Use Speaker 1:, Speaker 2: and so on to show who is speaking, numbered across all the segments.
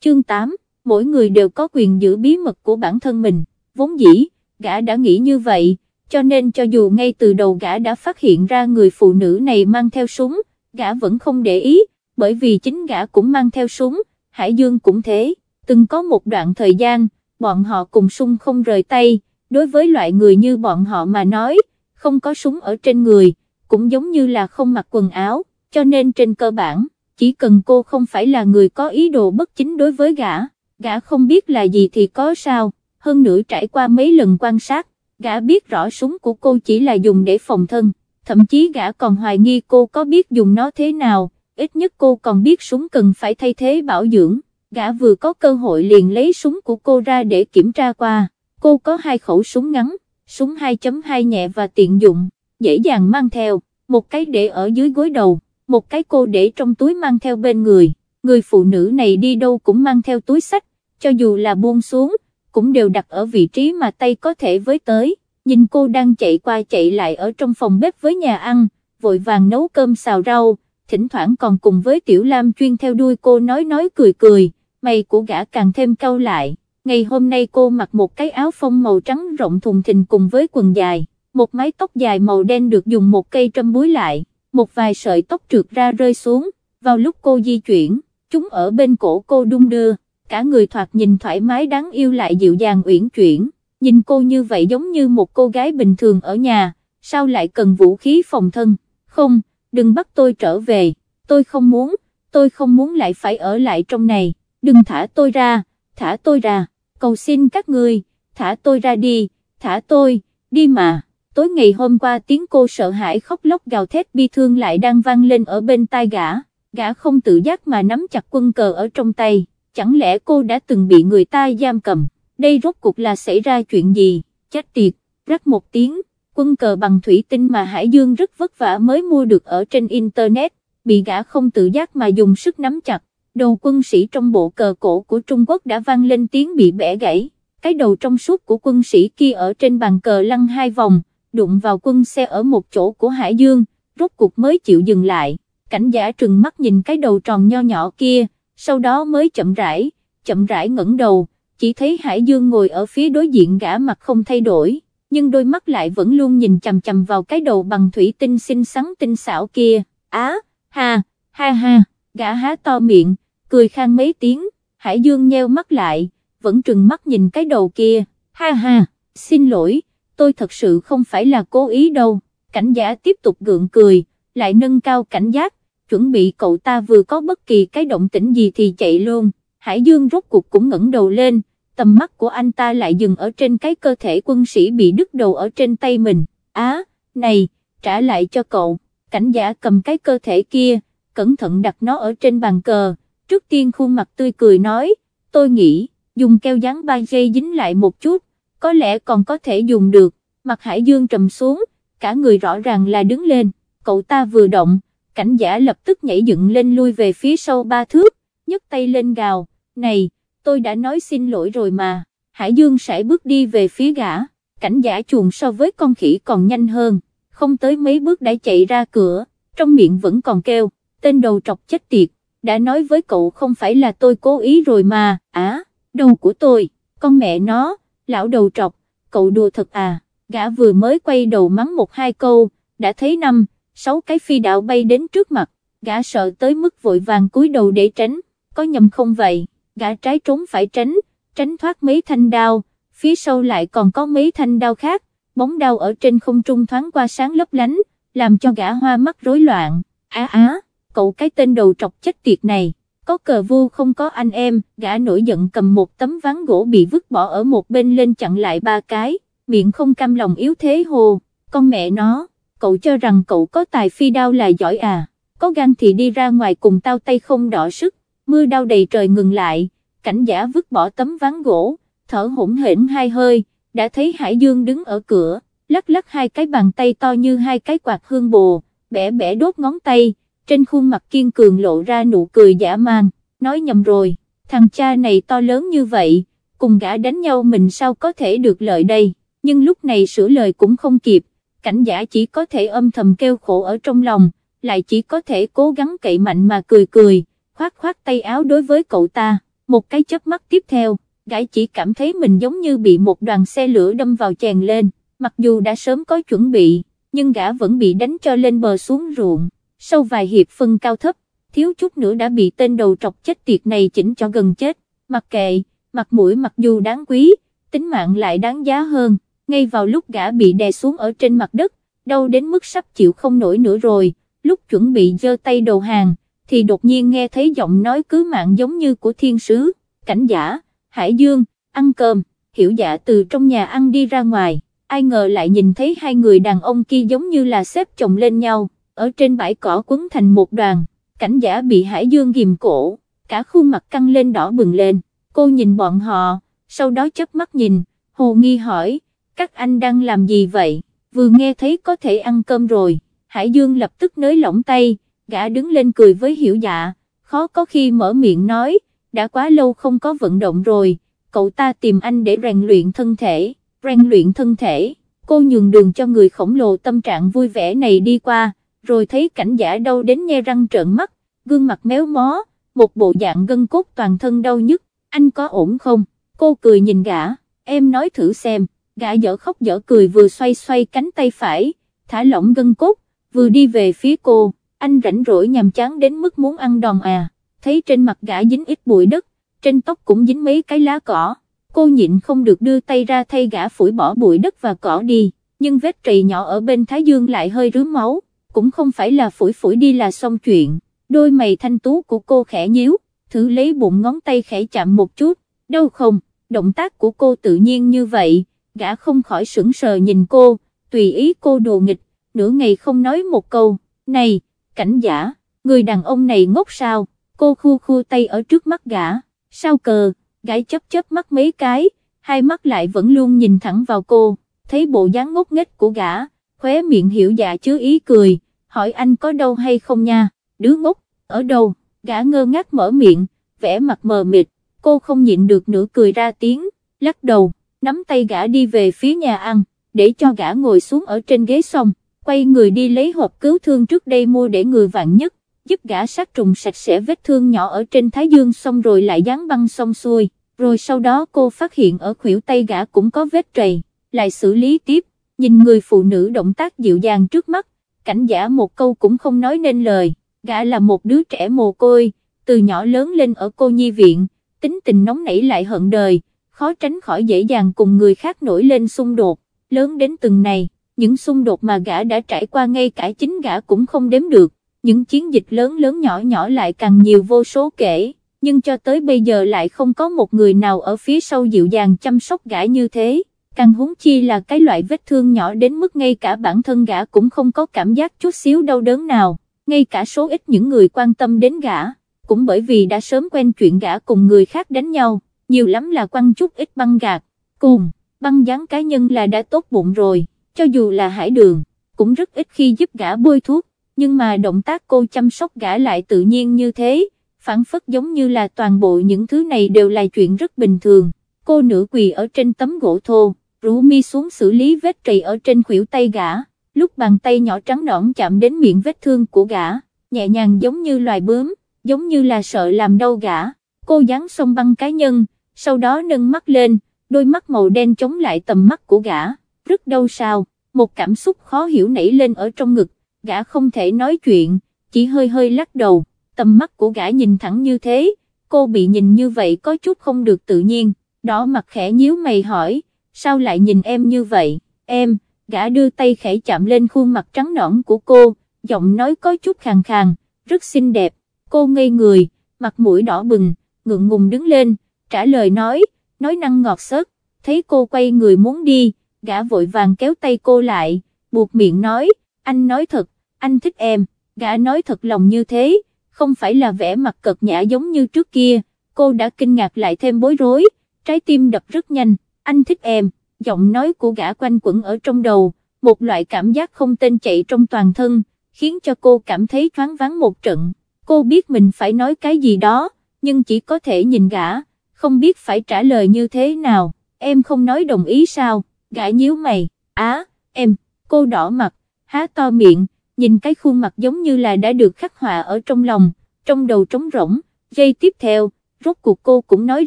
Speaker 1: chương 8, mỗi người đều có quyền giữ bí mật của bản thân mình, vốn dĩ, gã đã nghĩ như vậy, cho nên cho dù ngay từ đầu gã đã phát hiện ra người phụ nữ này mang theo súng, gã vẫn không để ý, bởi vì chính gã cũng mang theo súng, Hải Dương cũng thế, từng có một đoạn thời gian, bọn họ cùng sung không rời tay, đối với loại người như bọn họ mà nói, không có súng ở trên người, cũng giống như là không mặc quần áo, cho nên trên cơ bản, chỉ cần cô không phải là người có ý đồ bất chính đối với gã, gã không biết là gì thì có sao, hơn nữa trải qua mấy lần quan sát, gã biết rõ súng của cô chỉ là dùng để phòng thân, thậm chí gã còn hoài nghi cô có biết dùng nó thế nào, ít nhất cô còn biết súng cần phải thay thế bảo dưỡng, gã vừa có cơ hội liền lấy súng của cô ra để kiểm tra qua, cô có hai khẩu súng ngắn, súng 2.2 nhẹ và tiện dụng, dễ dàng mang theo, một cái để ở dưới gối đầu, một cái cô để trong túi mang theo bên người, người phụ nữ này đi đâu cũng mang theo túi sách, cho dù là buông xuống, cũng đều đặt ở vị trí mà tay có thể với tới, nhìn cô đang chạy qua chạy lại ở trong phòng bếp với nhà ăn, vội vàng nấu cơm xào rau, thỉnh thoảng còn cùng với Tiểu Lam chuyên theo đuôi cô nói nói cười cười, mày của gã càng thêm cau lại, ngày hôm nay cô mặc một cái áo phông màu trắng rộng thùng thình cùng với quần dài, một mái tóc dài màu đen được dùng một cây trâm búi lại, một vài sợi tóc trượt ra rơi xuống, vào lúc cô di chuyển, chúng ở bên cổ cô đung đưa. Cả người thoạt nhìn thoải mái đáng yêu lại dịu dàng uyển chuyển, nhìn cô như vậy giống như một cô gái bình thường ở nhà, sao lại cần vũ khí phòng thân, không, đừng bắt tôi trở về, tôi không muốn, tôi không muốn lại phải ở lại trong này, đừng thả tôi ra, thả tôi ra, cầu xin các người, thả tôi ra đi, thả tôi, đi mà. Tối ngày hôm qua tiếng cô sợ hãi khóc lóc gào thét bi thương lại đang vang lên ở bên tai gã, gã không tự giác mà nắm chặt quân cờ ở trong tay. Chẳng lẽ cô đã từng bị người ta giam cầm, đây rốt cuộc là xảy ra chuyện gì, chết tiệt, rắc một tiếng, quân cờ bằng thủy tinh mà Hải Dương rất vất vả mới mua được ở trên Internet, bị gã không tự giác mà dùng sức nắm chặt, đầu quân sĩ trong bộ cờ cổ của Trung Quốc đã vang lên tiếng bị bẻ gãy, cái đầu trong suốt của quân sĩ kia ở trên bàn cờ lăn hai vòng, đụng vào quân xe ở một chỗ của Hải Dương, rốt cuộc mới chịu dừng lại, cảnh giả trừng mắt nhìn cái đầu tròn nho nhỏ kia, sau đó mới chậm rãi, chậm rãi ngẩng đầu, chỉ thấy Hải Dương ngồi ở phía đối diện gã mặt không thay đổi, nhưng đôi mắt lại vẫn luôn nhìn chằm chằm vào cái đầu bằng thủy tinh xinh xắn tinh xảo kia, á, ha, ha ha, gã há to miệng, cười khang mấy tiếng, Hải Dương nheo mắt lại, vẫn trừng mắt nhìn cái đầu kia, ha ha, xin lỗi, tôi thật sự không phải là cố ý đâu, cảnh giả tiếp tục gượng cười, lại nâng cao cảnh giác, chuẩn bị cậu ta vừa có bất kỳ cái động tĩnh gì thì chạy luôn, Hải Dương rốt cuộc cũng ngẩng đầu lên, tầm mắt của anh ta lại dừng ở trên cái cơ thể quân sĩ bị đứt đầu ở trên tay mình, á, này, trả lại cho cậu, cảnh giả cầm cái cơ thể kia, cẩn thận đặt nó ở trên bàn cờ, trước tiên khuôn mặt tươi cười nói, tôi nghĩ, dùng keo dán ba giây dính lại một chút, có lẽ còn có thể dùng được, mặt Hải Dương trầm xuống, cả người rõ ràng là đứng lên, cậu ta vừa động, cảnh giả lập tức nhảy dựng lên lui về phía sau ba thước, nhấc tay lên gào, này, tôi đã nói xin lỗi rồi mà, Hải Dương sải bước đi về phía gã, cảnh giả chuồn so với con khỉ còn nhanh hơn, không tới mấy bước đã chạy ra cửa, trong miệng vẫn còn kêu, tên đầu trọc chết tiệt, đã nói với cậu không phải là tôi cố ý rồi mà, á, đầu của tôi, con mẹ nó, lão đầu trọc, cậu đùa thật à, gã vừa mới quay đầu mắng một hai câu, đã thấy năm, sáu cái phi đạo bay đến trước mặt, gã sợ tới mức vội vàng cúi đầu để tránh, có nhầm không vậy, gã trái trốn phải tránh, tránh thoát mấy thanh đao, phía sau lại còn có mấy thanh đao khác, bóng đao ở trên không trung thoáng qua sáng lấp lánh, làm cho gã hoa mắt rối loạn, á á, cậu cái tên đầu trọc chết tiệt này, có cờ vu không có anh em, gã nổi giận cầm một tấm ván gỗ bị vứt bỏ ở một bên lên chặn lại ba cái, miệng không cam lòng yếu thế hồ, con mẹ nó cậu cho rằng cậu có tài phi đao là giỏi à, có gan thì đi ra ngoài cùng tao tay không đỏ sức, mưa đau đầy trời ngừng lại, cảnh giả vứt bỏ tấm ván gỗ, thở hổn hển hai hơi, đã thấy Hải Dương đứng ở cửa, lắc lắc hai cái bàn tay to như hai cái quạt hương bồ, bẻ bẻ đốt ngón tay, trên khuôn mặt kiên cường lộ ra nụ cười giả man, nói nhầm rồi, thằng cha này to lớn như vậy, cùng gã đánh nhau mình sao có thể được lợi đây, nhưng lúc này sửa lời cũng không kịp, cảnh giả chỉ có thể âm thầm kêu khổ ở trong lòng, lại chỉ có thể cố gắng cậy mạnh mà cười cười, khoát khoát tay áo đối với cậu ta, một cái chớp mắt tiếp theo, gã chỉ cảm thấy mình giống như bị một đoàn xe lửa đâm vào chèn lên, mặc dù đã sớm có chuẩn bị, nhưng gã vẫn bị đánh cho lên bờ xuống ruộng, sau vài hiệp phân cao thấp, thiếu chút nữa đã bị tên đầu trọc chết tiệt này chỉnh cho gần chết, mặc kệ, mặt mũi mặc dù đáng quý, tính mạng lại đáng giá hơn, ngay vào lúc gã bị đè xuống ở trên mặt đất, đau đến mức sắp chịu không nổi nữa rồi, lúc chuẩn bị giơ tay đầu hàng, thì đột nhiên nghe thấy giọng nói cứ mạng giống như của thiên sứ, cảnh giả, hải dương, ăn cơm, hiểu dạ từ trong nhà ăn đi ra ngoài, ai ngờ lại nhìn thấy hai người đàn ông kia giống như là xếp chồng lên nhau, ở trên bãi cỏ quấn thành một đoàn, cảnh giả bị hải dương ghim cổ, cả khuôn mặt căng lên đỏ bừng lên, cô nhìn bọn họ, sau đó chớp mắt nhìn, hồ nghi hỏi, các anh đang làm gì vậy, vừa nghe thấy có thể ăn cơm rồi, hải dương lập tức nới lỏng tay, gã đứng lên cười với hiểu dạ, khó có khi mở miệng nói, đã quá lâu không có vận động rồi, cậu ta tìm anh để rèn luyện thân thể, rèn luyện thân thể, cô nhường đường cho người khổng lồ tâm trạng vui vẻ này đi qua, rồi thấy cảnh giả đau đến nhe răng trợn mắt, gương mặt méo mó, một bộ dạng gân cốt toàn thân đau nhức, anh có ổn không, cô cười nhìn gã, em nói thử xem, gã dở khóc dở cười vừa xoay xoay cánh tay phải, thả lỏng gân cốt, vừa đi về phía cô, anh rảnh rỗi nhàm chán đến mức muốn ăn đòn à, thấy trên mặt gã dính ít bụi đất, trên tóc cũng dính mấy cái lá cỏ, cô nhịn không được đưa tay ra thay gã phủi bỏ bụi đất và cỏ đi, nhưng vết trầy nhỏ ở bên thái dương lại hơi rướm máu, cũng không phải là phủi phủi đi là xong chuyện, đôi mày thanh tú của cô khẽ nhíu, thử lấy bụng ngón tay khẽ chạm một chút, đâu không, động tác của cô tự nhiên như vậy, gã không khỏi sững sờ nhìn cô, tùy ý cô đồ nghịch, nửa ngày không nói một câu, này, cảnh giả, người đàn ông này ngốc sao, cô khu khu tay ở trước mắt gã, sao cờ, gái chấp chấp mắt mấy cái, hai mắt lại vẫn luôn nhìn thẳng vào cô, thấy bộ dáng ngốc nghếch của gã, khóe miệng hiểu dạ chứa ý cười, hỏi anh có đâu hay không nha, đứa ngốc, ở đâu, gã ngơ ngác mở miệng, vẽ mặt mờ mịt, cô không nhịn được nữa cười ra tiếng, lắc đầu, nắm tay gã đi về phía nhà ăn, để cho gã ngồi xuống ở trên ghế xong, quay người đi lấy hộp cứu thương trước đây mua để người vạn nhất, giúp gã sát trùng sạch sẽ vết thương nhỏ ở trên thái dương xong rồi lại dán băng xong xuôi, rồi sau đó cô phát hiện ở khuỷu tay gã cũng có vết trầy, lại xử lý tiếp, nhìn người phụ nữ động tác dịu dàng trước mắt, cảnh giả một câu cũng không nói nên lời, gã là một đứa trẻ mồ côi, từ nhỏ lớn lên ở cô nhi viện, tính tình nóng nảy lại hận đời, khó tránh khỏi dễ dàng cùng người khác nổi lên xung đột, lớn đến từng này, những xung đột mà gã đã trải qua ngay cả chính gã cũng không đếm được, những chiến dịch lớn lớn nhỏ nhỏ lại càng nhiều vô số kể, nhưng cho tới bây giờ lại không có một người nào ở phía sau dịu dàng chăm sóc gã như thế, càng huống chi là cái loại vết thương nhỏ đến mức ngay cả bản thân gã cũng không có cảm giác chút xíu đau đớn nào, ngay cả số ít những người quan tâm đến gã, cũng bởi vì đã sớm quen chuyện gã cùng người khác đánh nhau, nhiều lắm là quăng chút ít băng gạt, cùng, băng dán cá nhân là đã tốt bụng rồi, cho dù là hải đường, cũng rất ít khi giúp gã bôi thuốc, nhưng mà động tác cô chăm sóc gã lại tự nhiên như thế, phản phất giống như là toàn bộ những thứ này đều là chuyện rất bình thường, cô nửa quỳ ở trên tấm gỗ thô, rủ mi xuống xử lý vết trầy ở trên khuỷu tay gã, lúc bàn tay nhỏ trắng nõn chạm đến miệng vết thương của gã, nhẹ nhàng giống như loài bướm, giống như là sợ làm đau gã, cô dán xong băng cá nhân, sau đó nâng mắt lên, đôi mắt màu đen chống lại tầm mắt của gã, rất đau sao, một cảm xúc khó hiểu nảy lên ở trong ngực, gã không thể nói chuyện, chỉ hơi hơi lắc đầu, tầm mắt của gã nhìn thẳng như thế, cô bị nhìn như vậy có chút không được tự nhiên, đỏ mặt khẽ nhíu mày hỏi, sao lại nhìn em như vậy, em, gã đưa tay khẽ chạm lên khuôn mặt trắng nõn của cô, giọng nói có chút khàn khàn, rất xinh đẹp, cô ngây người, mặt mũi đỏ bừng, ngượng ngùng đứng lên, trả lời nói, nói năng ngọt xớt, thấy cô quay người muốn đi, gã vội vàng kéo tay cô lại, buộc miệng nói, anh nói thật, anh thích em, gã nói thật lòng như thế, không phải là vẻ mặt cật nhã giống như trước kia, cô đã kinh ngạc lại thêm bối rối, trái tim đập rất nhanh, anh thích em, giọng nói của gã quanh quẩn ở trong đầu, một loại cảm giác không tên chạy trong toàn thân, khiến cho cô cảm thấy thoáng vắng một trận, cô biết mình phải nói cái gì đó, nhưng chỉ có thể nhìn gã, không biết phải trả lời như thế nào, em không nói đồng ý sao, gã nhíu mày, á, em, cô đỏ mặt, há to miệng, nhìn cái khuôn mặt giống như là đã được khắc họa ở trong lòng, trong đầu trống rỗng, giây tiếp theo, rốt cuộc cô cũng nói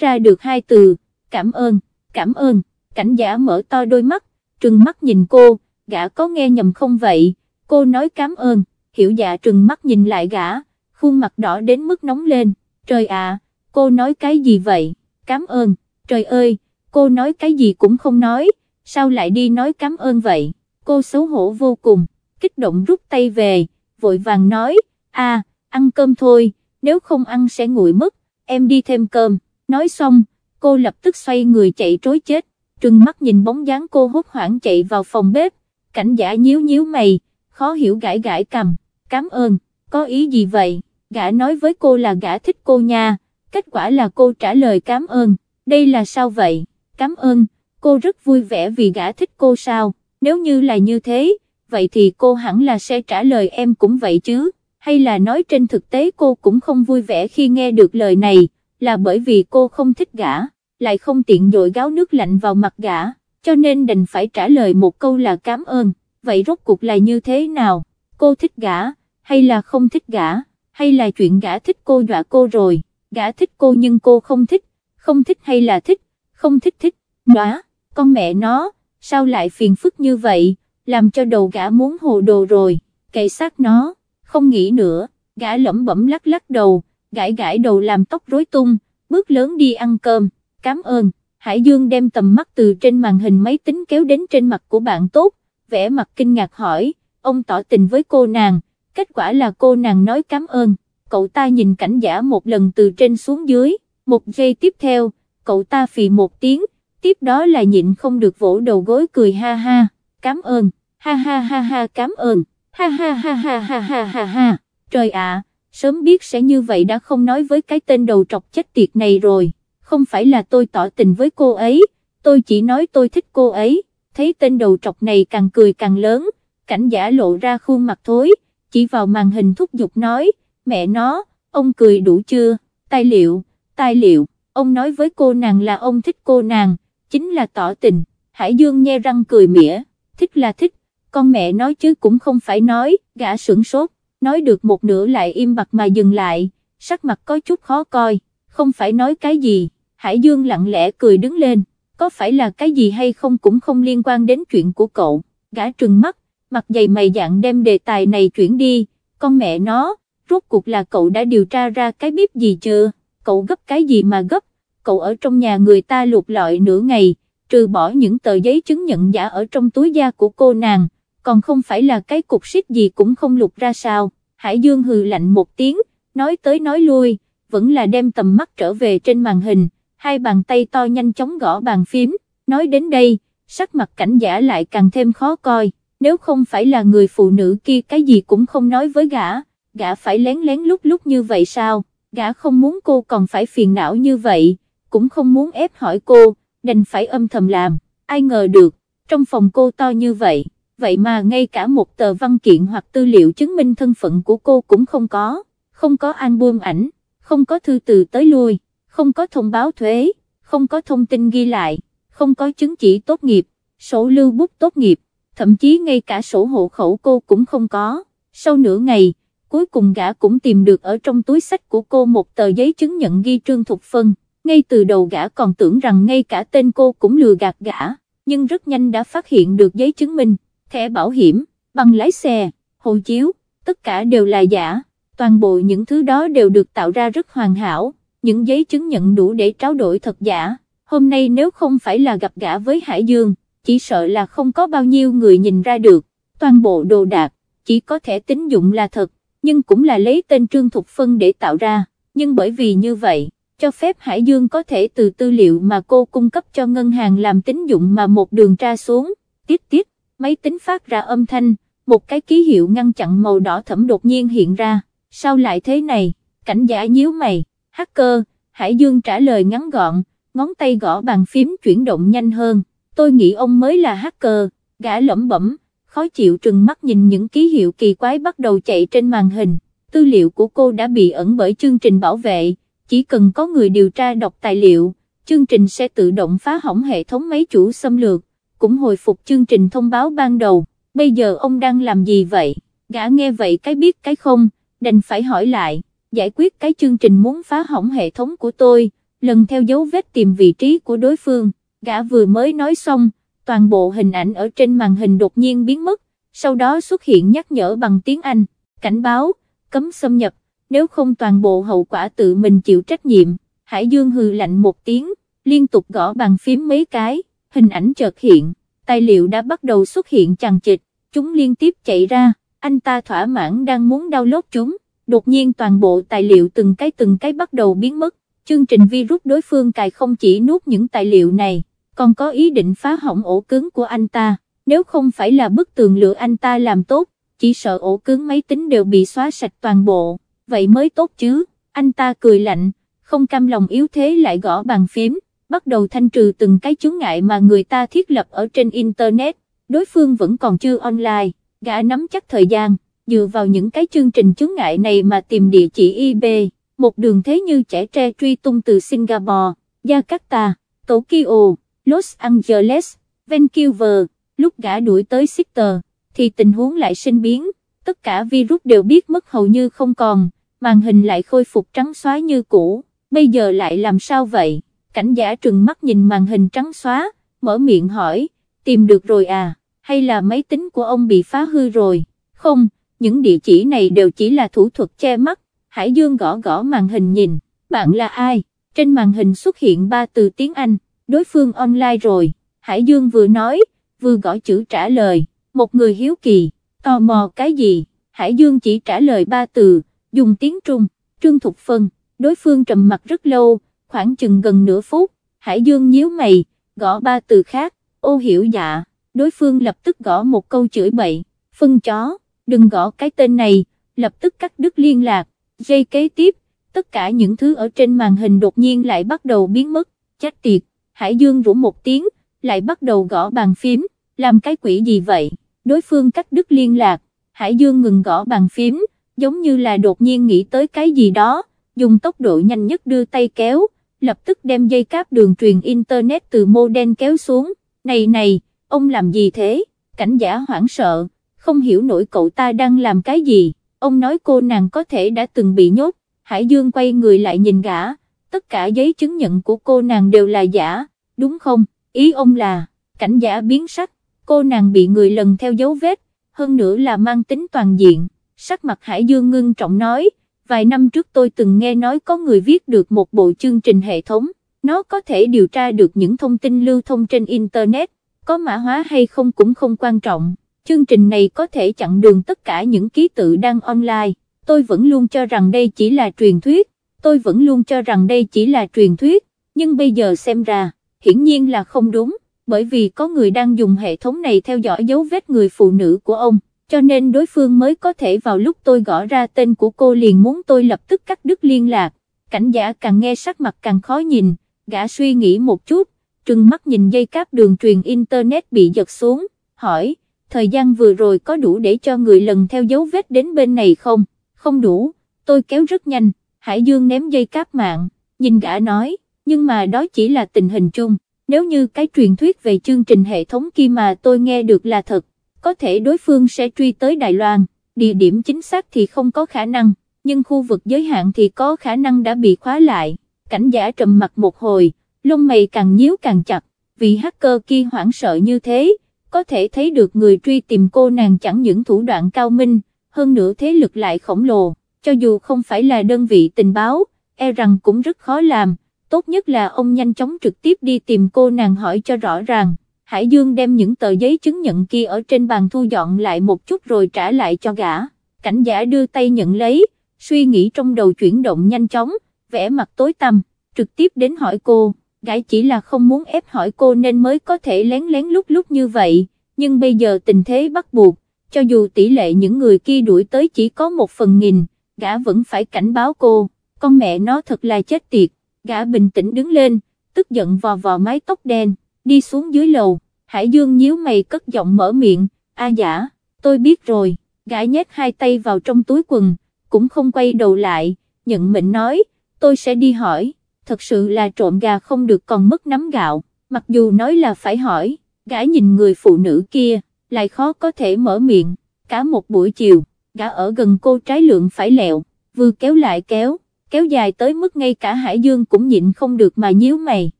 Speaker 1: ra được hai từ, cảm ơn, cảm ơn, cảnh giả mở to đôi mắt, trừng mắt nhìn cô, gã có nghe nhầm không vậy, cô nói cảm ơn, hiểu dạ trừng mắt nhìn lại gã, khuôn mặt đỏ đến mức nóng lên, trời ạ, cô nói cái gì vậy, cảm ơn, trời ơi, cô nói cái gì cũng không nói, sao lại đi nói cảm ơn vậy, cô xấu hổ vô cùng, kích động rút tay về, vội vàng nói, à, ăn cơm thôi, nếu không ăn sẽ nguội mất, em đi thêm cơm, nói xong, cô lập tức xoay người chạy trối chết, trừng mắt nhìn bóng dáng cô hốt hoảng chạy vào phòng bếp, cảnh giả nhíu nhíu mày, khó hiểu gãi gãi cầm, cảm ơn, có ý gì vậy, gã nói với cô là gã thích cô nha, kết quả là cô trả lời cảm ơn, đây là sao vậy, cảm ơn, cô rất vui vẻ vì gã thích cô sao, nếu như là như thế, vậy thì cô hẳn là sẽ trả lời em cũng vậy chứ, hay là nói trên thực tế cô cũng không vui vẻ khi nghe được lời này, là bởi vì cô không thích gã, lại không tiện dội gáo nước lạnh vào mặt gã, cho nên đành phải trả lời một câu là cảm ơn, vậy rốt cuộc là như thế nào, cô thích gã, hay là không thích gã, hay là chuyện gã thích cô dọa cô rồi, gã thích cô nhưng cô không thích, không thích hay là thích, không thích thích, nóa, con mẹ nó, sao lại phiền phức như vậy, làm cho đầu gã muốn hồ đồ rồi, cậy sát nó, không nghĩ nữa, gã lẩm bẩm lắc lắc đầu, gãi gãi đầu làm tóc rối tung, bước lớn đi ăn cơm, cảm ơn, Hải Dương đem tầm mắt từ trên màn hình máy tính kéo đến trên mặt của bạn tốt, vẽ mặt kinh ngạc hỏi, ông tỏ tình với cô nàng, kết quả là cô nàng nói cảm ơn, cậu ta nhìn cảnh giả một lần từ trên xuống dưới, một giây tiếp theo, cậu ta phì một tiếng, tiếp đó là nhịn không được vỗ đầu gối cười ha ha, cảm ơn, ha ha ha ha cảm ơn, ha ha ha ha ha ha ha ha, trời ạ, sớm biết sẽ như vậy đã không nói với cái tên đầu trọc chết tiệt này rồi, không phải là tôi tỏ tình với cô ấy, tôi chỉ nói tôi thích cô ấy, thấy tên đầu trọc này càng cười càng lớn, cảnh giả lộ ra khuôn mặt thối, chỉ vào màn hình thúc giục nói, mẹ nó, ông cười đủ chưa, tài liệu, tài liệu, ông nói với cô nàng là ông thích cô nàng, chính là tỏ tình, Hải Dương nhe răng cười mỉa, thích là thích, con mẹ nói chứ cũng không phải nói, gã sửng sốt, nói được một nửa lại im bặt mà dừng lại, sắc mặt có chút khó coi, không phải nói cái gì, Hải Dương lặng lẽ cười đứng lên, có phải là cái gì hay không cũng không liên quan đến chuyện của cậu, gã trừng mắt, mặt dày mày dạng đem đề tài này chuyển đi, con mẹ nó, rốt cuộc là cậu đã điều tra ra cái bếp gì chưa, cậu gấp cái gì mà gấp, cậu ở trong nhà người ta lục lọi nửa ngày, trừ bỏ những tờ giấy chứng nhận giả ở trong túi da của cô nàng, còn không phải là cái cục xích gì cũng không lục ra sao, Hải Dương hừ lạnh một tiếng, nói tới nói lui, vẫn là đem tầm mắt trở về trên màn hình, hai bàn tay to nhanh chóng gõ bàn phím, nói đến đây, sắc mặt cảnh giả lại càng thêm khó coi, nếu không phải là người phụ nữ kia cái gì cũng không nói với gã, gã phải lén lén lúc lúc như vậy sao, gã không muốn cô còn phải phiền não như vậy, cũng không muốn ép hỏi cô, đành phải âm thầm làm, ai ngờ được, trong phòng cô to như vậy, vậy mà ngay cả một tờ văn kiện hoặc tư liệu chứng minh thân phận của cô cũng không có, không có album ảnh, không có thư từ tới lui, không có thông báo thuế, không có thông tin ghi lại, không có chứng chỉ tốt nghiệp, sổ lưu bút tốt nghiệp, thậm chí ngay cả sổ hộ khẩu cô cũng không có, sau nửa ngày, cuối cùng gã cũng tìm được ở trong túi sách của cô một tờ giấy chứng nhận ghi trương thục phân, ngay từ đầu gã còn tưởng rằng ngay cả tên cô cũng lừa gạt gã, nhưng rất nhanh đã phát hiện được giấy chứng minh, thẻ bảo hiểm, bằng lái xe, hộ chiếu, tất cả đều là giả, toàn bộ những thứ đó đều được tạo ra rất hoàn hảo, những giấy chứng nhận đủ để tráo đổi thật giả, hôm nay nếu không phải là gặp gã với Hải Dương, chỉ sợ là không có bao nhiêu người nhìn ra được, toàn bộ đồ đạc, chỉ có thể tín dụng là thật, nhưng cũng là lấy tên Trương Thục Phân để tạo ra, nhưng bởi vì như vậy, cho phép Hải Dương có thể từ tư liệu mà cô cung cấp cho ngân hàng làm tín dụng mà một đường tra xuống, tiết tiết, máy tính phát ra âm thanh, một cái ký hiệu ngăn chặn màu đỏ thẫm đột nhiên hiện ra, sao lại thế này, cảnh giả nhíu mày, hacker, Hải Dương trả lời ngắn gọn, ngón tay gõ bàn phím chuyển động nhanh hơn, tôi nghĩ ông mới là hacker, gã lẩm bẩm, khó chịu trừng mắt nhìn những ký hiệu kỳ quái bắt đầu chạy trên màn hình, tư liệu của cô đã bị ẩn bởi chương trình bảo vệ, chỉ cần có người điều tra đọc tài liệu, chương trình sẽ tự động phá hỏng hệ thống máy chủ xâm lược, cũng hồi phục chương trình thông báo ban đầu, bây giờ ông đang làm gì vậy, gã nghe vậy cái biết cái không, đành phải hỏi lại, giải quyết cái chương trình muốn phá hỏng hệ thống của tôi, lần theo dấu vết tìm vị trí của đối phương, gã vừa mới nói xong, toàn bộ hình ảnh ở trên màn hình đột nhiên biến mất, sau đó xuất hiện nhắc nhở bằng tiếng Anh, cảnh báo, cấm xâm nhập, nếu không toàn bộ hậu quả tự mình chịu trách nhiệm, Hải Dương hừ lạnh một tiếng, liên tục gõ bàn phím mấy cái, hình ảnh chợt hiện, tài liệu đã bắt đầu xuất hiện chằng chịt, chúng liên tiếp chạy ra, anh ta thỏa mãn đang muốn download chúng, đột nhiên toàn bộ tài liệu từng cái từng cái bắt đầu biến mất, chương trình virus đối phương cài không chỉ nuốt những tài liệu này, còn có ý định phá hỏng ổ cứng của anh ta, nếu không phải là bức tường lửa anh ta làm tốt, chỉ sợ ổ cứng máy tính đều bị xóa sạch toàn bộ, vậy mới tốt chứ, anh ta cười lạnh, không cam lòng yếu thế lại gõ bàn phím, bắt đầu thanh trừ từng cái chướng ngại mà người ta thiết lập ở trên Internet, đối phương vẫn còn chưa online, gã nắm chắc thời gian, dựa vào những cái chương trình chướng ngại này mà tìm địa chỉ IP, một đường thế như trẻ tre truy tung từ Singapore, Jakarta, Tokyo, Los Angeles, Vancouver, lúc gã đuổi tới Sitter, thì tình huống lại sinh biến, tất cả virus đều biết mất hầu như không còn, màn hình lại khôi phục trắng xóa như cũ, bây giờ lại làm sao vậy, cảnh giả trừng mắt nhìn màn hình trắng xóa, mở miệng hỏi, tìm được rồi à, hay là máy tính của ông bị phá hư rồi, không, những địa chỉ này đều chỉ là thủ thuật che mắt, Hải Dương gõ gõ màn hình nhìn, bạn là ai, trên màn hình xuất hiện ba từ tiếng Anh, đối phương online rồi, Hải Dương vừa nói, vừa gõ chữ trả lời, một người hiếu kỳ, tò mò cái gì, Hải Dương chỉ trả lời ba từ, dùng tiếng Trung, Trương Thục Phân, đối phương trầm mặt rất lâu, khoảng chừng gần nửa phút, Hải Dương nhíu mày, gõ ba từ khác, ô hiểu dạ, đối phương lập tức gõ một câu chửi bậy, phân chó, đừng gõ cái tên này, lập tức cắt đứt liên lạc, dây kế tiếp, tất cả những thứ ở trên màn hình đột nhiên lại bắt đầu biến mất, chết tiệt, Hải Dương rủ một tiếng, lại bắt đầu gõ bàn phím, làm cái quỷ gì vậy, đối phương cắt đứt liên lạc, Hải Dương ngừng gõ bàn phím, giống như là đột nhiên nghĩ tới cái gì đó, dùng tốc độ nhanh nhất đưa tay kéo, lập tức đem dây cáp đường truyền Internet từ modem kéo xuống, này này, ông làm gì thế, cảnh giả hoảng sợ, không hiểu nổi cậu ta đang làm cái gì, ông nói cô nàng có thể đã từng bị nhốt, Hải Dương quay người lại nhìn gã, tất cả giấy chứng nhận của cô nàng đều là giả, đúng không, ý ông là, cảnh giả biến sắc, cô nàng bị người lần theo dấu vết, hơn nữa là mang tính toàn diện, sắc mặt Hải Dương ngưng trọng nói, vài năm trước tôi từng nghe nói có người viết được một bộ chương trình hệ thống, nó có thể điều tra được những thông tin lưu thông trên Internet, có mã hóa hay không cũng không quan trọng, chương trình này có thể chặn đường tất cả những ký tự đang online, tôi vẫn luôn cho rằng đây chỉ là truyền thuyết, tôi vẫn luôn cho rằng đây chỉ là truyền thuyết, nhưng bây giờ xem ra, hiển nhiên là không đúng, bởi vì có người đang dùng hệ thống này theo dõi dấu vết người phụ nữ của ông cho nên đối phương mới có thể vào lúc tôi gõ ra tên của cô liền muốn tôi lập tức cắt đứt liên lạc, cảnh giả càng nghe sắc mặt càng khó nhìn, gã suy nghĩ một chút, trừng mắt nhìn dây cáp đường truyền Internet bị giật xuống, hỏi, thời gian vừa rồi có đủ để cho người lần theo dấu vết đến bên này không, không đủ, tôi kéo rất nhanh, Hải Dương ném dây cáp mạng, nhìn gã nói, nhưng mà đó chỉ là tình hình chung, nếu như cái truyền thuyết về chương trình hệ thống kia mà tôi nghe được là thật, có thể đối phương sẽ truy tới Đài Loan, địa điểm chính xác thì không có khả năng, nhưng khu vực giới hạn thì có khả năng đã bị khóa lại, cảnh giả trầm mặt một hồi, lông mày càng nhíu càng chặt, vì hacker kia hoảng sợ như thế, có thể thấy được người truy tìm cô nàng chẳng những thủ đoạn cao minh, hơn nữa thế lực lại khổng lồ, cho dù không phải là đơn vị tình báo, e rằng cũng rất khó làm, tốt nhất là ông nhanh chóng trực tiếp đi tìm cô nàng hỏi cho rõ ràng. Hải Dương đem những tờ giấy chứng nhận kia ở trên bàn thu dọn lại một chút rồi trả lại cho gã, cảnh giả đưa tay nhận lấy, suy nghĩ trong đầu chuyển động nhanh chóng, vẽ mặt tối tăm, trực tiếp đến hỏi cô, gã chỉ là không muốn ép hỏi cô nên mới có thể lén lén lúc lúc như vậy, nhưng bây giờ tình thế bắt buộc, cho dù tỷ lệ những người kia đuổi tới chỉ có một phần nghìn, gã vẫn phải cảnh báo cô, con mẹ nó thật là chết tiệt, gã bình tĩnh đứng lên, tức giận vò vò mái tóc đen đi xuống dưới lầu, Hải Dương nhíu mày cất giọng mở miệng, a giả, tôi biết rồi, gã nhét hai tay vào trong túi quần, cũng không quay đầu lại, nhận mệnh nói, tôi sẽ đi hỏi, thật sự là trộm gà không được còn mất nắm gạo, mặc dù nói là phải hỏi, gã nhìn người phụ nữ kia, lại khó có thể mở miệng, cả một buổi chiều, gã ở gần cô trái lượng phải lẹo, vừa kéo lại kéo, kéo dài tới mức ngay cả Hải Dương cũng nhịn không được mà nhíu mày,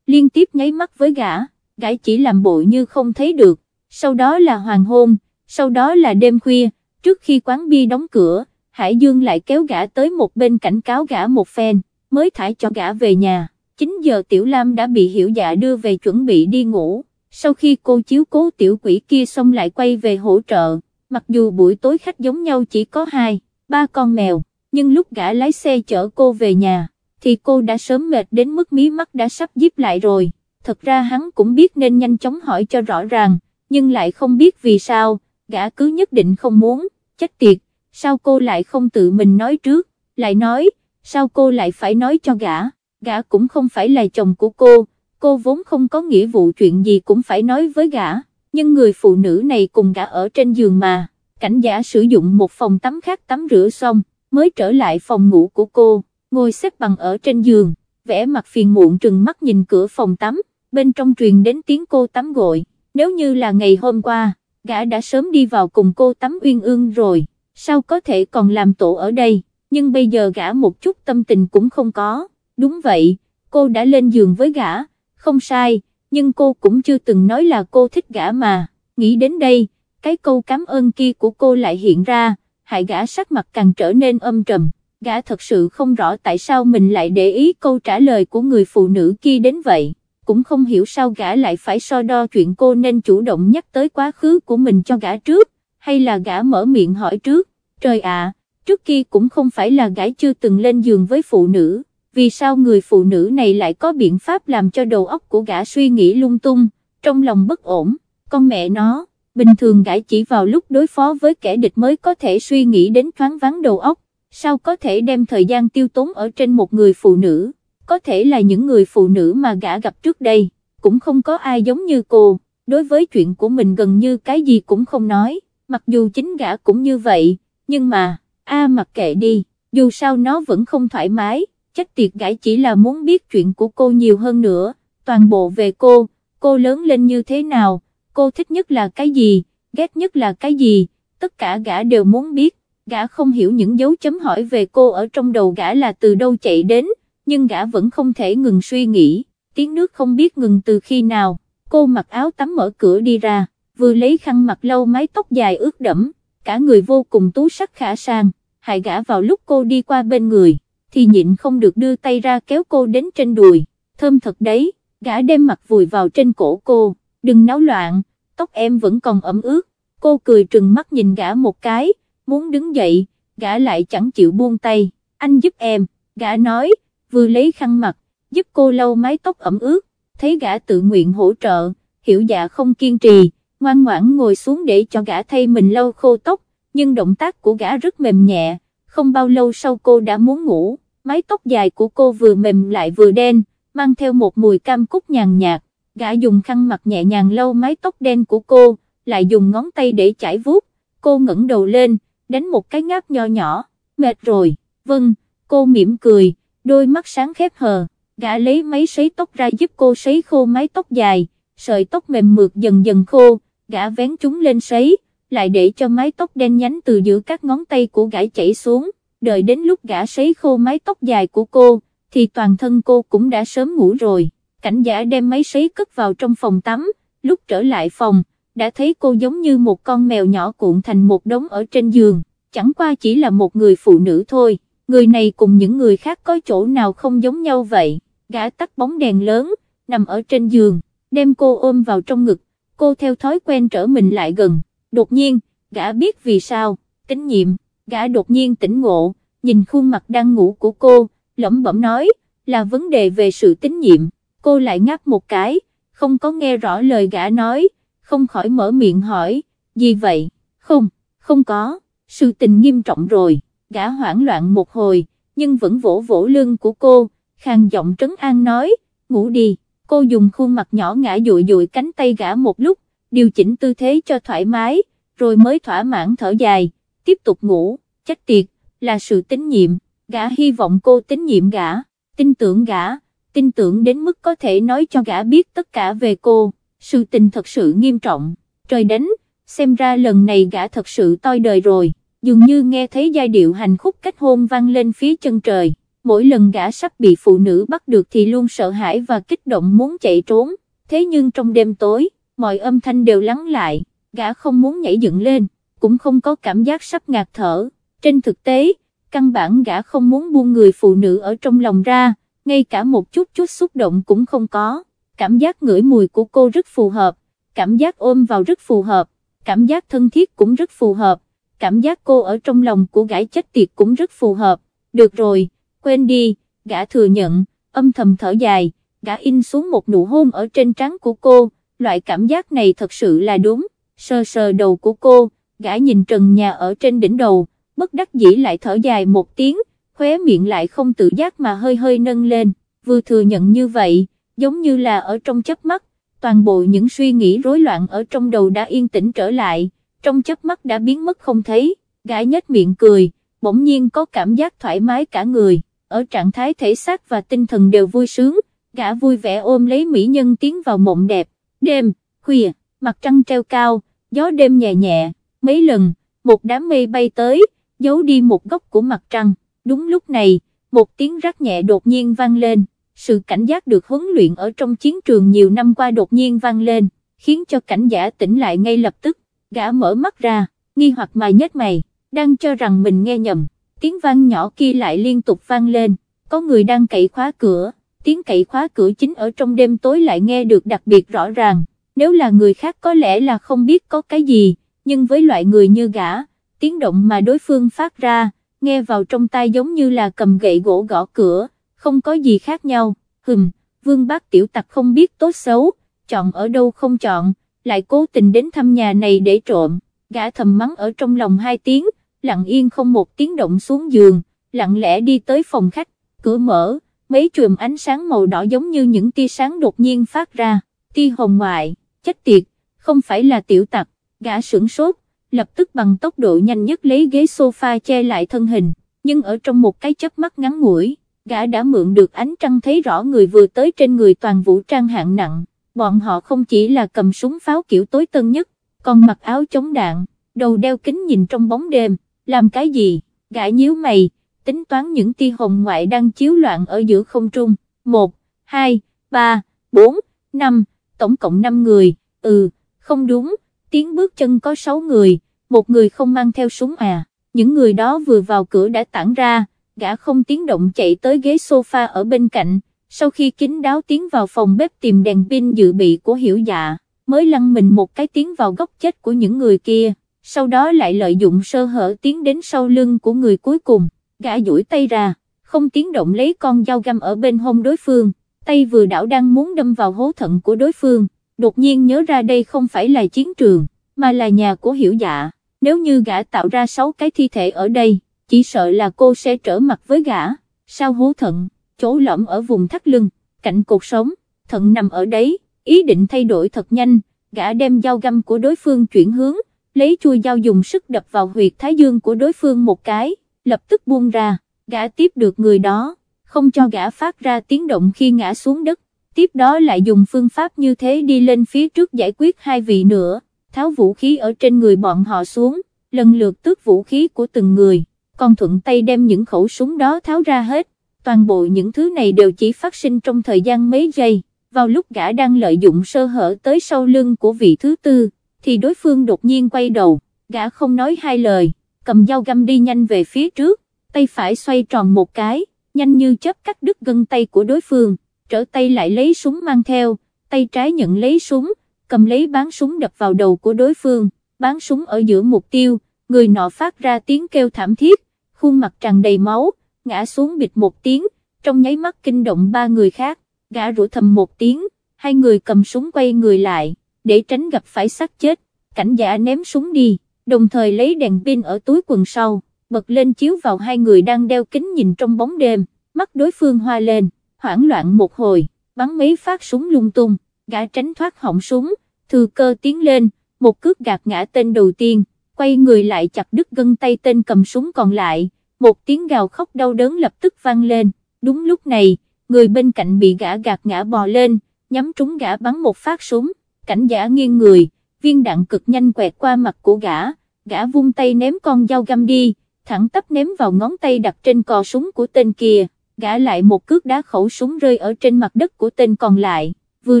Speaker 1: liên tiếp nháy mắt với gã, gã chỉ làm bộ như không thấy được, sau đó là hoàng hôn, sau đó là đêm khuya, trước khi quán bia đóng cửa, Hải Dương lại kéo gã tới một bên cảnh cáo gã một phen, mới thải cho gã về nhà, 9 giờ Tiểu Lam đã bị hiểu dạ đưa về chuẩn bị đi ngủ, sau khi cô chiếu cố tiểu quỷ kia xong lại quay về hỗ trợ, mặc dù buổi tối khách giống nhau chỉ có hai, ba con mèo, nhưng lúc gã lái xe chở cô về nhà, thì cô đã sớm mệt đến mức mí mắt đã sắp díp lại rồi, thật ra hắn cũng biết nên nhanh chóng hỏi cho rõ ràng, nhưng lại không biết vì sao, gã cứ nhất định không muốn, chết tiệt, sao cô lại không tự mình nói trước, lại nói, sao cô lại phải nói cho gã, gã cũng không phải là chồng của cô, cô vốn không có nghĩa vụ chuyện gì cũng phải nói với gã, nhưng người phụ nữ này cùng gã ở trên giường mà, cảnh giả sử dụng một phòng tắm khác tắm rửa xong, mới trở lại phòng ngủ của cô, ngồi xếp bằng ở trên giường, vẽ mặt phiền muộn trừng mắt nhìn cửa phòng tắm, bên trong truyền đến tiếng cô tắm gội, nếu như là ngày hôm qua, gã đã sớm đi vào cùng cô tắm uyên ương rồi, sao có thể còn làm tổ ở đây, nhưng bây giờ gã một chút tâm tình cũng không có, đúng vậy, cô đã lên giường với gã, không sai, nhưng cô cũng chưa từng nói là cô thích gã mà, nghĩ đến đây, cái câu cảm ơn kia của cô lại hiện ra, hại gã sắc mặt càng trở nên âm trầm, gã thật sự không rõ tại sao mình lại để ý câu trả lời của người phụ nữ kia đến vậy, cũng không hiểu sao gã lại phải so đo chuyện cô nên chủ động nhắc tới quá khứ của mình cho gã trước, hay là gã mở miệng hỏi trước, trời ạ, trước kia cũng không phải là gã chưa từng lên giường với phụ nữ, vì sao người phụ nữ này lại có biện pháp làm cho đầu óc của gã suy nghĩ lung tung, trong lòng bất ổn, con mẹ nó, bình thường gã chỉ vào lúc đối phó với kẻ địch mới có thể suy nghĩ đến thoáng vắng đầu óc, sao có thể đem thời gian tiêu tốn ở trên một người phụ nữ, có thể là những người phụ nữ mà gã gặp trước đây, cũng không có ai giống như cô, đối với chuyện của mình gần như cái gì cũng không nói, mặc dù chính gã cũng như vậy, nhưng mà, a mặc kệ đi, dù sao nó vẫn không thoải mái. Chết tiệt gã chỉ là muốn biết chuyện của cô nhiều hơn nữa, toàn bộ về cô, cô lớn lên như thế nào, cô thích nhất là cái gì, ghét nhất là cái gì, tất cả gã đều muốn biết, gã không hiểu những dấu chấm hỏi về cô ở trong đầu gã là từ đâu chạy đến, nhưng gã vẫn không thể ngừng suy nghĩ, tiếng nước không biết ngừng từ khi nào, cô mặc áo tắm mở cửa đi ra, vừa lấy khăn mặt lâu mái tóc dài ướt đẫm, cả người vô cùng tú sắc khả sang, hại gã vào lúc cô đi qua bên người thì nhịn không được đưa tay ra kéo cô đến trên đùi, thơm thật đấy, gã đem mặt vùi vào trên cổ cô, đừng náo loạn, tóc em vẫn còn ẩm ướt, cô cười trừng mắt nhìn gã một cái, muốn đứng dậy, gã lại chẳng chịu buông tay, anh giúp em, gã nói, vừa lấy khăn mặt, giúp cô lau mái tóc ẩm ướt, thấy gã tự nguyện hỗ trợ, hiểu dạ không kiên trì, ngoan ngoãn ngồi xuống để cho gã thay mình lau khô tóc, nhưng động tác của gã rất mềm nhẹ, không bao lâu sau cô đã muốn ngủ mái tóc dài của cô vừa mềm lại vừa đen, mang theo một mùi cam cúc nhàn nhạt, gã dùng khăn mặt nhẹ nhàng lau mái tóc đen của cô, lại dùng ngón tay để chải vuốt, cô ngẩng đầu lên, đánh một cái ngáp nho nhỏ, mệt rồi, vâng, cô mỉm cười, đôi mắt sáng khép hờ, gã lấy máy sấy tóc ra giúp cô sấy khô mái tóc dài, sợi tóc mềm mượt dần dần khô, gã vén chúng lên sấy, lại để cho mái tóc đen nhánh từ giữa các ngón tay của gã chảy xuống, đợi đến lúc gã sấy khô mái tóc dài của cô, thì toàn thân cô cũng đã sớm ngủ rồi, cảnh giả đem máy sấy cất vào trong phòng tắm, lúc trở lại phòng, đã thấy cô giống như một con mèo nhỏ cuộn thành một đống ở trên giường, chẳng qua chỉ là một người phụ nữ thôi, người này cùng những người khác có chỗ nào không giống nhau vậy, gã tắt bóng đèn lớn, nằm ở trên giường, đem cô ôm vào trong ngực, cô theo thói quen trở mình lại gần, đột nhiên, gã biết vì sao, tín nhiệm. Gã đột nhiên tỉnh ngộ, nhìn khuôn mặt đang ngủ của cô, lẩm bẩm nói, là vấn đề về sự tín nhiệm, cô lại ngáp một cái, không có nghe rõ lời gã nói, không khỏi mở miệng hỏi, gì vậy, không, không có, sự tình nghiêm trọng rồi, gã hoảng loạn một hồi, nhưng vẫn vỗ vỗ lưng của cô, khang giọng trấn an nói, ngủ đi, cô dùng khuôn mặt nhỏ ngã dụi dụi cánh tay gã một lúc, điều chỉnh tư thế cho thoải mái, rồi mới thỏa mãn thở dài, tiếp tục ngủ, chết tiệt, là sự tín nhiệm, gã hy vọng cô tín nhiệm gã, tin tưởng gã, tin tưởng đến mức có thể nói cho gã biết tất cả về cô, sự tình thật sự nghiêm trọng, trời đánh, xem ra lần này gã thật sự toi đời rồi, dường như nghe thấy giai điệu hành khúc kết hôn vang lên phía chân trời, mỗi lần gã sắp bị phụ nữ bắt được thì luôn sợ hãi và kích động muốn chạy trốn, thế nhưng trong đêm tối, mọi âm thanh đều lắng lại, gã không muốn nhảy dựng lên, cũng không có cảm giác sắp ngạt thở, trên thực tế, căn bản gã không muốn buông người phụ nữ ở trong lòng ra, ngay cả một chút chút xúc động cũng không có, cảm giác ngửi mùi của cô rất phù hợp, cảm giác ôm vào rất phù hợp, cảm giác thân thiết cũng rất phù hợp, cảm giác cô ở trong lòng của gã chết tiệt cũng rất phù hợp, được rồi, quên đi, gã thừa nhận, âm thầm thở dài, gã in xuống một nụ hôn ở trên trán của cô, loại cảm giác này thật sự là đúng, sờ sờ đầu của cô, gã nhìn trần nhà ở trên đỉnh đầu, bất đắc dĩ lại thở dài một tiếng, khóe miệng lại không tự giác mà hơi hơi nâng lên, vừa thừa nhận như vậy, giống như là ở trong chớp mắt, toàn bộ những suy nghĩ rối loạn ở trong đầu đã yên tĩnh trở lại, trong chớp mắt đã biến mất không thấy, gã nhếch miệng cười, bỗng nhiên có cảm giác thoải mái cả người, ở trạng thái thể xác và tinh thần đều vui sướng, gã vui vẻ ôm lấy mỹ nhân tiến vào mộng đẹp, đêm, khuya, mặt trăng treo cao, gió đêm nhẹ nhẹ, mấy lần, một đám mây bay tới, giấu đi một góc của mặt trăng, đúng lúc này, một tiếng rắc nhẹ đột nhiên vang lên, sự cảnh giác được huấn luyện ở trong chiến trường nhiều năm qua đột nhiên vang lên, khiến cho cảnh giả tỉnh lại ngay lập tức, gã mở mắt ra, nghi hoặc mà nhếch mày, đang cho rằng mình nghe nhầm, tiếng vang nhỏ kia lại liên tục vang lên, có người đang cậy khóa cửa, tiếng cậy khóa cửa chính ở trong đêm tối lại nghe được đặc biệt rõ ràng, nếu là người khác có lẽ là không biết có cái gì, nhưng với loại người như gã, tiếng động mà đối phương phát ra, nghe vào trong tai giống như là cầm gậy gỗ gõ cửa, không có gì khác nhau, hừm, vương bác tiểu tặc không biết tốt xấu, chọn ở đâu không chọn, lại cố tình đến thăm nhà này để trộm, gã thầm mắng ở trong lòng hai tiếng, lặng yên không một tiếng động xuống giường, lặng lẽ đi tới phòng khách, cửa mở, mấy chùm ánh sáng màu đỏ giống như những tia sáng đột nhiên phát ra, tia hồng ngoại, chết tiệt, không phải là tiểu tặc, gã sửng sốt, lập tức bằng tốc độ nhanh nhất lấy ghế sofa che lại thân hình, nhưng ở trong một cái chớp mắt ngắn ngủi, gã đã mượn được ánh trăng thấy rõ người vừa tới trên người toàn vũ trang hạng nặng, bọn họ không chỉ là cầm súng pháo kiểu tối tân nhất, còn mặc áo chống đạn, đầu đeo kính nhìn trong bóng đêm, làm cái gì, gã nhíu mày, tính toán những tia hồng ngoại đang chiếu loạn ở giữa không trung, 1, 2, 3, 4, 5, tổng cộng 5 người, ừ, không đúng, tiếng bước chân có 6 người, một người không mang theo súng à, những người đó vừa vào cửa đã tản ra, gã không tiếng động chạy tới ghế sofa ở bên cạnh, sau khi kín đáo tiến vào phòng bếp tìm đèn pin dự bị của hiểu dạ, mới lăn mình một cái tiến vào góc chết của những người kia, sau đó lại lợi dụng sơ hở tiến đến sau lưng của người cuối cùng, gã duỗi tay ra, không tiếng động lấy con dao găm ở bên hông đối phương, tay vừa đảo đang muốn đâm vào hố thận của đối phương, đột nhiên nhớ ra đây không phải là chiến trường, mà là nhà của hiểu dạ, nếu như gã tạo ra 6 cái thi thể ở đây, chỉ sợ là cô sẽ trở mặt với gã, sao hố thận, chỗ lõm ở vùng thắt lưng, cạnh cột sống, thận nằm ở đấy, ý định thay đổi thật nhanh, gã đem dao găm của đối phương chuyển hướng, lấy chui dao dùng sức đập vào huyệt thái dương của đối phương một cái, lập tức buông ra, gã tiếp được người đó, không cho gã phát ra tiếng động khi ngã xuống đất, tiếp đó lại dùng phương pháp như thế đi lên phía trước giải quyết hai vị nữa, tháo vũ khí ở trên người bọn họ xuống, lần lượt tước vũ khí của từng người, còn thuận tay đem những khẩu súng đó tháo ra hết, toàn bộ những thứ này đều chỉ phát sinh trong thời gian mấy giây, vào lúc gã đang lợi dụng sơ hở tới sau lưng của vị thứ tư, thì đối phương đột nhiên quay đầu, gã không nói hai lời, cầm dao găm đi nhanh về phía trước, tay phải xoay tròn một cái, nhanh như chớp cắt đứt gân tay của đối phương, trở tay lại lấy súng mang theo, tay trái nhận lấy súng, cầm lấy bán súng đập vào đầu của đối phương, bán súng ở giữa mục tiêu, người nọ phát ra tiếng kêu thảm thiết, khuôn mặt tràn đầy máu, ngã xuống bịch một tiếng, trong nháy mắt kinh động ba người khác, gã rủa thầm một tiếng, hai người cầm súng quay người lại, để tránh gặp phải xác chết, cảnh giả ném súng đi, đồng thời lấy đèn pin ở túi quần sau, bật lên chiếu vào hai người đang đeo kính nhìn trong bóng đêm, mắt đối phương hoa lên, hoảng loạn một hồi, bắn mấy phát súng lung tung, gã tránh thoát họng súng, thừa cơ tiến lên, một cước gạt ngã tên đầu tiên, quay người lại chặt đứt gân tay tên cầm súng còn lại, một tiếng gào khóc đau đớn lập tức vang lên, đúng lúc này, người bên cạnh bị gã gạt ngã bò lên, nhắm trúng gã bắn một phát súng, cảnh giả nghiêng người, viên đạn cực nhanh quẹt qua mặt của gã, gã vung tay ném con dao găm đi, thẳng tắp ném vào ngón tay đặt trên cò súng của tên kia, gã lại một cước đá khẩu súng rơi ở trên mặt đất của tên còn lại, vừa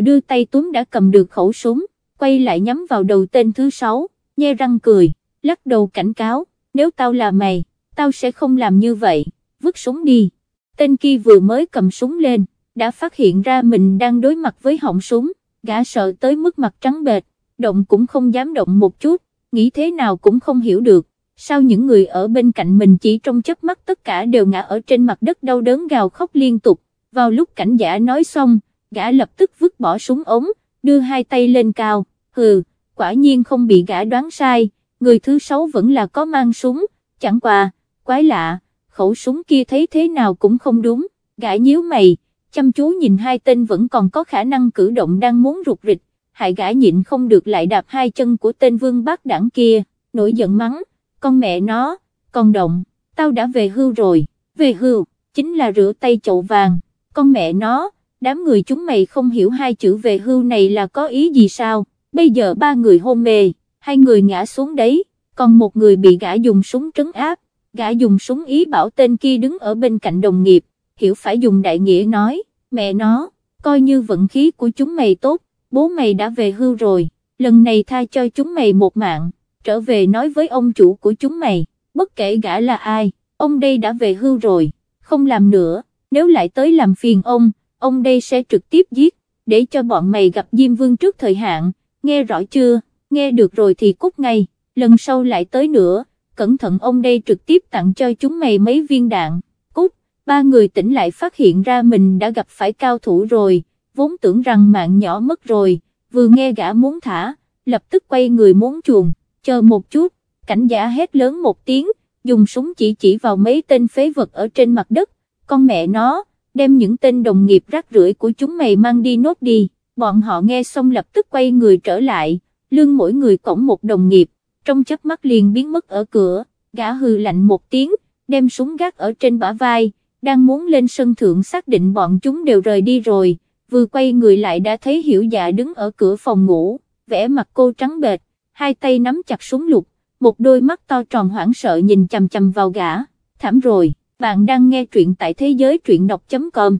Speaker 1: đưa tay túm đã cầm được khẩu súng, quay lại nhắm vào đầu tên thứ sáu, nhe răng cười, lắc đầu cảnh cáo, nếu tao là mày, tao sẽ không làm như vậy, vứt súng đi. Tên kia vừa mới cầm súng lên, đã phát hiện ra mình đang đối mặt với họng súng, gã sợ tới mức mặt trắng bệt động cũng không dám động một chút, nghĩ thế nào cũng không hiểu được, sao những người ở bên cạnh mình chỉ trong chớp mắt tất cả đều ngã ở trên mặt đất đau đớn gào khóc liên tục, vào lúc cảnh giả nói xong, gã lập tức vứt bỏ súng ống, đưa hai tay lên cao, hừ, quả nhiên không bị gã đoán sai, người thứ sáu vẫn là có mang súng, chẳng qua, quái lạ, khẩu súng kia thấy thế nào cũng không đúng, gã nhíu mày, chăm chú nhìn hai tên vẫn còn có khả năng cử động đang muốn rụt rịch, hại gã nhịn không được lại đạp hai chân của tên vương bác đảng kia, nổi giận mắng, con mẹ nó, con động, tao đã về hưu rồi, về hưu, chính là rửa tay chậu vàng, con mẹ nó, đám người chúng mày không hiểu hai chữ về hưu này là có ý gì sao, bây giờ ba người hôn mê, hai người ngã xuống đấy, còn một người bị gã dùng súng trấn áp, gã dùng súng ý bảo tên kia đứng ở bên cạnh đồng nghiệp, hiểu phải dùng đại nghĩa nói, mẹ nó, coi như vận khí của chúng mày tốt, bố mày đã về hưu rồi, lần này tha cho chúng mày một mạng, trở về nói với ông chủ của chúng mày, bất kể gã là ai, ông đây đã về hưu rồi, không làm nữa, nếu lại tới làm phiền ông, ông đây sẽ trực tiếp giết, để cho bọn mày gặp Diêm Vương trước thời hạn, nghe rõ chưa, nghe được rồi thì cút ngay, lần sau lại tới nữa, cẩn thận ông đây trực tiếp tặng cho chúng mày mấy viên đạn, cút, ba người tỉnh lại phát hiện ra mình đã gặp phải cao thủ rồi, vốn tưởng rằng mạng nhỏ mất rồi, vừa nghe gã muốn thả, lập tức quay người muốn chuồng, chờ một chút, cảnh giả hét lớn một tiếng, dùng súng chỉ chỉ vào mấy tên phế vật ở trên mặt đất, con mẹ nó, đem những tên đồng nghiệp rác rưởi của chúng mày mang đi nốt đi, bọn họ nghe xong lập tức quay người trở lại, lương mỗi người cổng một đồng nghiệp, trong chớp mắt liền biến mất ở cửa, gã hừ lạnh một tiếng, đem súng gác ở trên bả vai, đang muốn lên sân thượng xác định bọn chúng đều rời đi rồi, vừa quay người lại đã thấy hiểu dạ đứng ở cửa phòng ngủ, vẽ mặt cô trắng bệt hai tay nắm chặt súng lục, một đôi mắt to tròn hoảng sợ nhìn chầm chầm vào gã, thảm rồi, bạn đang nghe truyện tại thế giới truyện đọc.com.